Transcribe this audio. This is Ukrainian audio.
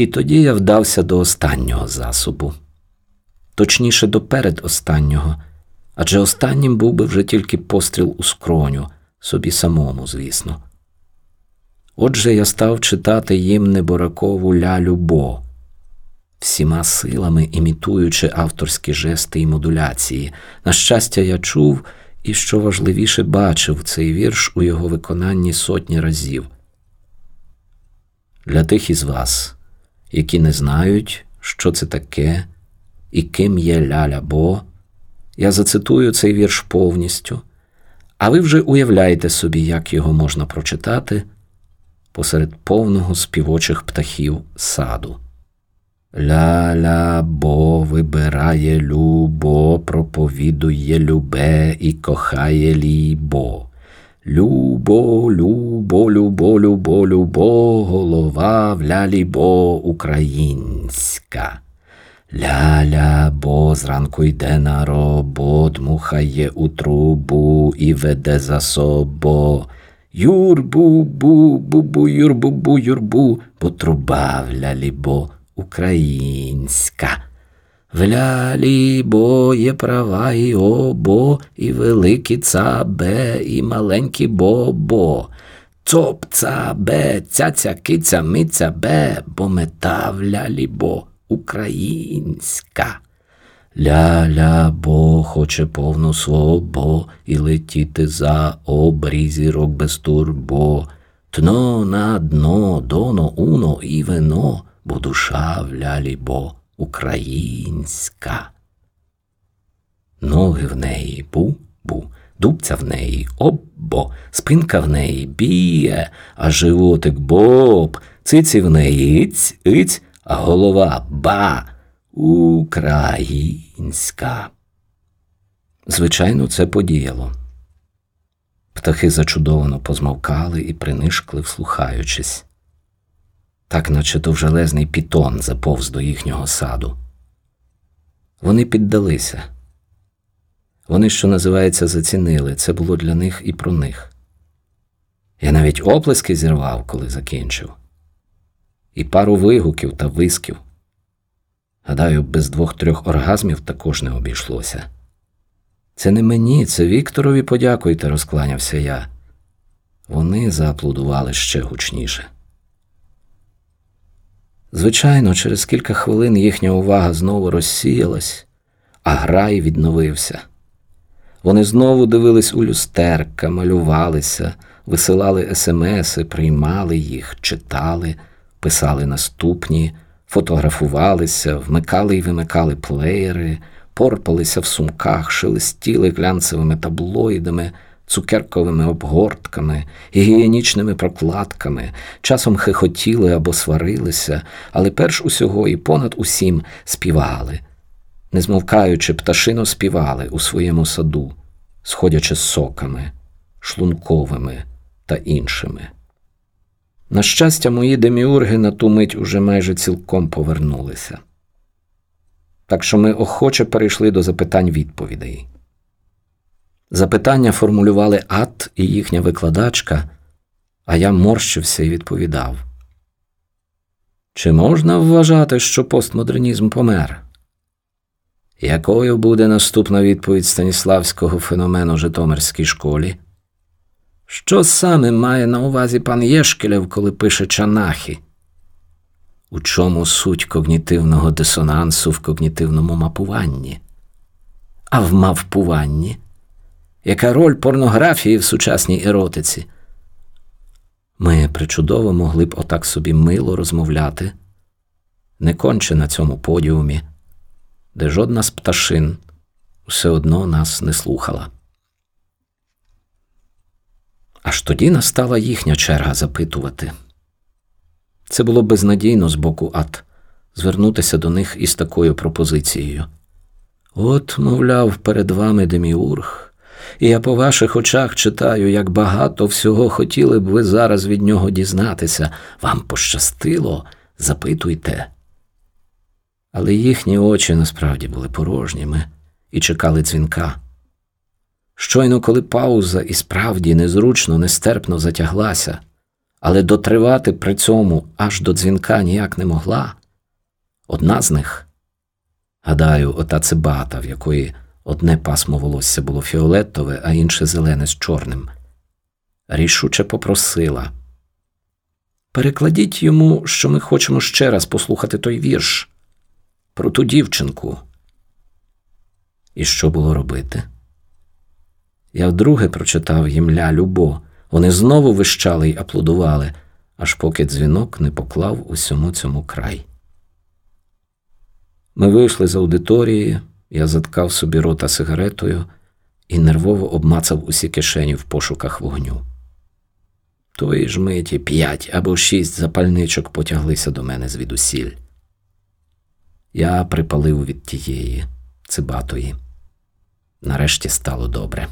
І тоді я вдався до останнього засобу, точніше, до передостаннього, адже останнім був би вже тільки постріл у скроню, собі самому, звісно. Отже, я став читати їм неборакову лялю Бо, всіма силами імітуючи авторські жести і модуляції. На щастя, я чув і, що важливіше, бачив цей вірш у його виконанні сотні разів. Для тих із вас, які не знають, що це таке і ким є ляля Бо, я зацитую цей вірш повністю, а ви вже уявляєте собі, як його можна прочитати посеред повного співочих птахів саду. Ля-ля бо вибирає любо, проповідує любе і кохає лібо. Любо, любо, любо, любо, любо, голова в лялі бо українська. Ля-ля бо зранку йде на робот, мухає у трубу і веде за собо. Юрбу, бу, бу, бу, юрбу, бу, юрбу, бо труба в лялі бо українська. В лялі бо є права і обо, і великі цабе, і маленькі бобо. Цоп, цабе, цяця, киця, миця бе, бо мета в бо українська. Ля-ля бо хоче повну свобо і летіти за обрізірок без турбо. Тно на дно, доно, уно і вино, бо душа в бо українська. Ноги в неї бу-бу, дубця в неї оббо, спинка в неї біє, а животик боб, циці в неї іць, іць, а голова ба. Українська. Звичайно, це подіяло. Птахи зачудовано позмовкали і принишкли, вслухаючись, так наче довжелезний пітон заповз до їхнього саду. Вони піддалися. Вони, що називається, зацінили. Це було для них і про них. Я навіть оплески зірвав, коли закінчив, і пару вигуків та висків. Гадаю, без двох-трьох оргазмів також не обійшлося. Це не мені, це Вікторові подякуйте, розкланявся я. Вони зааплодували ще гучніше. Звичайно, через кілька хвилин їхня увага знову розсіялась, а грай відновився. Вони знову дивились у люстерка, малювалися, висилали смси, приймали їх, читали, писали наступні фотографувалися, вмикали і вимикали плеєри, порпалися в сумках, шелестіли глянцевими таблоїдами, цукерковими обгортками, гігієнічними прокладками, часом хихотіли або сварилися, але перш усього і понад усім співали, не змовкаючи, пташино співали у своєму саду, сходячи з соками, шлунковими та іншими. На щастя, мої деміурги на ту мить уже майже цілком повернулися. Так що ми охоче перейшли до запитань відповідей. Запитання формулювали ат і їхня викладачка, а я морщився і відповідав. Чи можна вважати, що постмодернізм помер? Якою буде наступна відповідь Станіславського феномену Житомирській школі? Що саме має на увазі пан Єшкелєв, коли пише чанахи? У чому суть когнітивного дисонансу в когнітивному мапуванні? А в мавпуванні? Яка роль порнографії в сучасній еротиці? Ми причудово могли б отак собі мило розмовляти, не конче на цьому подіумі, де жодна з пташин все одно нас не слухала. Аж тоді настала їхня черга запитувати. Це було безнадійно з боку ат звернутися до них із такою пропозицією. От, мовляв, перед вами Деміург, і я по ваших очах читаю, як багато всього хотіли б ви зараз від нього дізнатися. Вам пощастило, запитуйте. Але їхні очі насправді були порожніми і чекали дзвінка. Щойно, коли пауза і справді незручно, нестерпно затяглася, але дотривати при цьому аж до дзвінка ніяк не могла. Одна з них, гадаю, ота цибата, в якої одне пасмо волосся було фіолетове, а інше зелене з чорним, рішуче попросила. Перекладіть йому, що ми хочемо ще раз послухати той вірш про ту дівчинку. І що було робити? Я вдруге прочитав їм ля любо. Вони знову вищали й аплодували, аж поки дзвінок не поклав усьому цьому край. Ми вийшли з аудиторії, я заткав собі рота сигаретою і нервово обмацав усі кишені в пошуках вогню. Тої ж миті п'ять або шість запальничок потяглися до мене звідусіль. Я припалив від тієї цибатої. Нарешті стало добре.